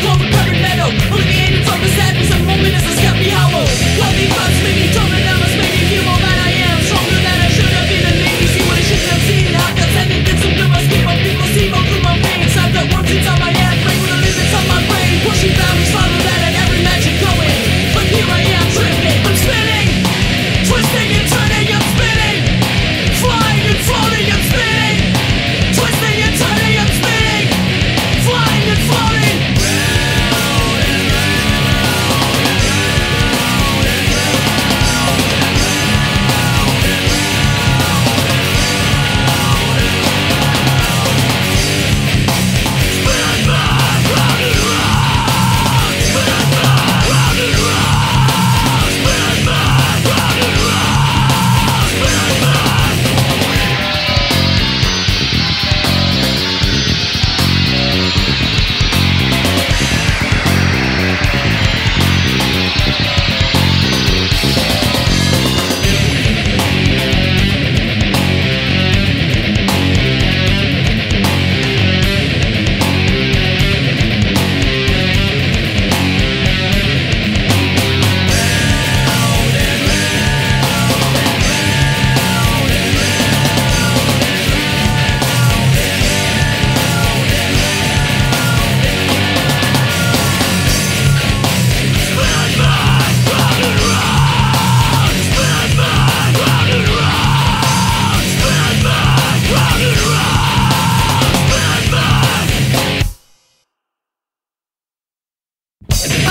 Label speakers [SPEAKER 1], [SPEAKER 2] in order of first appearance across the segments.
[SPEAKER 1] Full the glory, metal,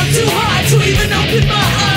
[SPEAKER 1] I'm too high to even open my eyes.